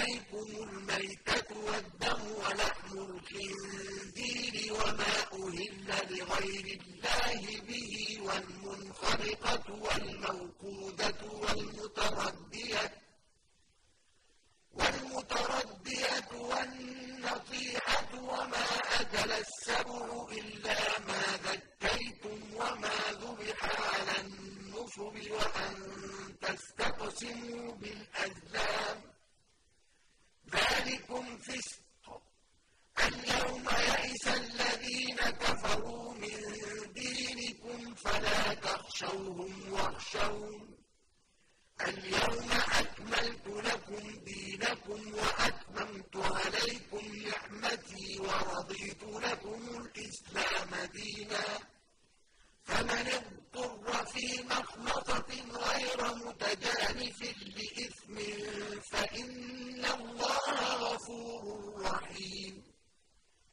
عليكم الميتة والدم ولحم الخنزير وما أهل لغير الله به والمنخرقة والموقودة والمتردية والمتردية والنطيحة وما أكل السبع إلا ما ذكيتم وما ذبح على النصب وأن تستقسموا بالأزلام فسق اليوم يئس الذين كفروا من دينكم فلا تخشوهم واخشون. اليوم أكملت لكم دينكم وأتممت عليكم نعمتي ورضيت لكم الإسلام دينا. فمن اضطر في مخلوق